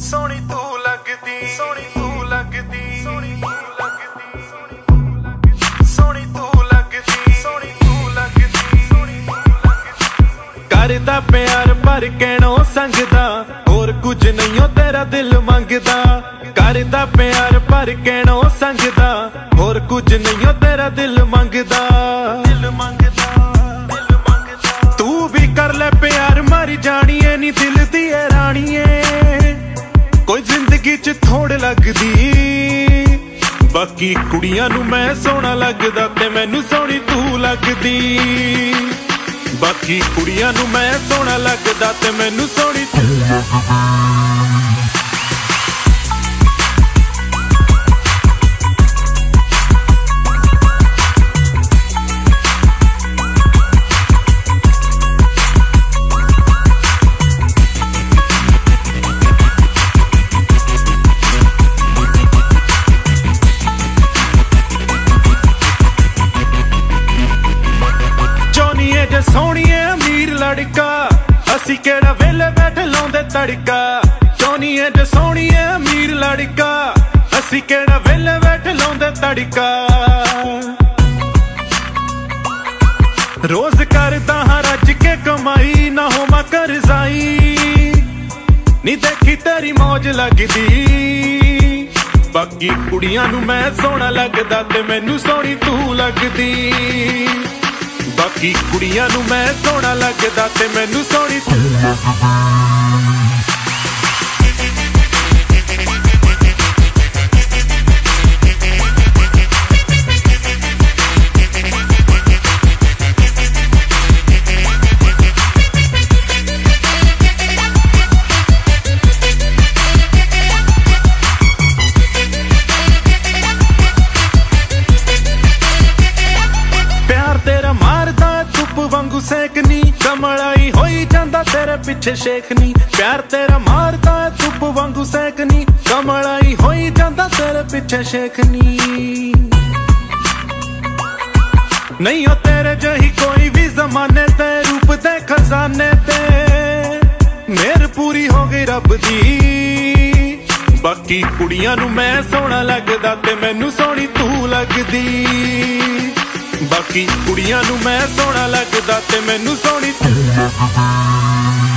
ਸੋਹਣੀ ਤੂੰ ਲੱਗਦੀ ਸੋਹਣੀ ਤੂੰ ਲੱਗਦੀ ਸੋਹਣੀ ਤੂੰ ਲੱਗਦੀ ਸੋਹਣੀ ਤੂੰ ਲੱਗਦੀ ਸੋਹਣੀ ਤੂੰ ਲੱਗਦੀ ਕਰਦਾ ਪਿਆਰ ਪਰ ਕਹਿਣੋ ਸੰਗਦਾ ਹੋਰ ਕੁਝ ਨਹੀਂ ਓ ਤੇਰਾ ਦਿਲ ਮੰਗਦਾ। ਕਰਦਾ ਪਿਆਰ ਪਰ ਕਹਿਣੋ ਸੰਗਦਾ ਹੋਰ ਕੁਝ ਨਹੀਂ ਓ ਤੇਰਾ ਦਿਲ ਮੰਗਦਾ। ਦਿਲ ਮੰਗਦਾ ਦਿਲ ਮੰਗਦਾ। ਤੂੰ ਵੀ ਕਰ ਲੈ ਪਿਆਰ ਮਰ ਜਾਣੀਏ ਨਹੀਂ ਦਿਲ ਦੀ ਰਾਣੀਏ ਬਾਕੀ ਕੁੜੀਆਂ ਨੂੰ ਮੈਂ ਸੋਹਣਾ ਲੱਗਦਾ ਤੇ ਮੈਨੂੰ ਸੋਹਣੀ ਤੂੰ ਲੱਗਦੀ? ਬਾਕੀ ਕੁੜੀਆਂ ਨੂੰ ਮੈਂ ਸੋਹਣਾ ਲੱਗਦਾ ਤੇ ਮੈਨੂੰ ਸੋਹਣੀ ਤੂੰ ਚੋਨੀਏ ਸੋਹਣੀਏ ਅਮੀਰ ਲੜਕਾ। ਅਸੀਂ ਕਿਹੜਾ ਵੇਲੇ ਬੈਠ ਲਾਉਂਦੇ ਤੜਕਾ। ਚੋਨੀਏ ਜੇ ਸੋਹਣੀਏ ਅਮੀਰ ਲੜਕਾ। ਅਸੀਂ ਕਿਹੜਾ ਵੇਲੇ ਬੈਠ ਲਾਉਂਦੇ ਤੜਕਾ। ਰੋਜ਼ ਕਰਦਾ ਹਾਂ ਰੱਜ ਕੇ ਕਮਾਈ, ਨਾ ਹੋਵਾਂ ਕਰਜ਼ਾਈ ਨੀ ਦੇਖੀ ਤੇਰੀ ਮੌਜ ਲੱਗਦੀ। ਬਾਕੀ ਕੁੜੀਆਂ ਨੂੰ ਮੈਂ ਸੋਹਣਾ ਲੱਗਦਾ ਤੇ ਮੈਨੂੰ ਸੋਹਣੀ ਤੂੰ ਲੱਗਦੀ। ਬਾਕੀ ਕੁੜੀਆਂ ਨੂੰ ਮੈਂ ਸੋਹਣਾ ਲੱਗਦਾ ਤੇ ਮੈਨੂੰ ਸੋਹਣੀ ਤੂੰ ਪਿਆਰ ਜਾਂਦਾ ਤੇਰੇ ਪਿੱਛੇ ਸ਼ੇਖਨੀ ਪਿਆਰ ਤੇਰਾ ਮਾਰਦਾ ਧੁੱਪ ਵਾਂਗੂ ਸੇਕਨੀ ਕਮਲਾਈ ਹੋਈ ਜਾਂਦਾ ਤੇਰੇ ਪਿੱਛੇ ਸ਼ੇਖਨੀ ਨਹੀਂ ਹੋ ਤੇਰੇ ਜਹੀ ਕੋਈ ਵੀ ਜ਼ਮਾਨੇ ਤੇ, ਰੂਪ ਦੇ ਖਜ਼ਾਨੇ ਤੇ। ਮੇਰ ਪੂਰੀ ਹੋ ਗਈ ਰੱਬ ਦੀ। ਬਾਕੀ ਕੁੜੀਆਂ ਨੂੰ ਮੈਂ ਸੋਹਣਾ ਲੱਗਦਾ ਤੇ ਮੈਨੂੰ ਸੋਹਣੀ ਤੂੰ ਲੱਗਦੀ। ਬਾਕੀ ਕੁੜੀਆਂ ਨੂੰ ਮੈਂ ਸੋਹਣਾ ਲੱਗਦਾ ਤੇ ਮੈਨੂੰ ਸੋਹਣੀ ਤੂੰ ਸੋਹਣੀ ਤੂੰ ਲੱਗਦੀ।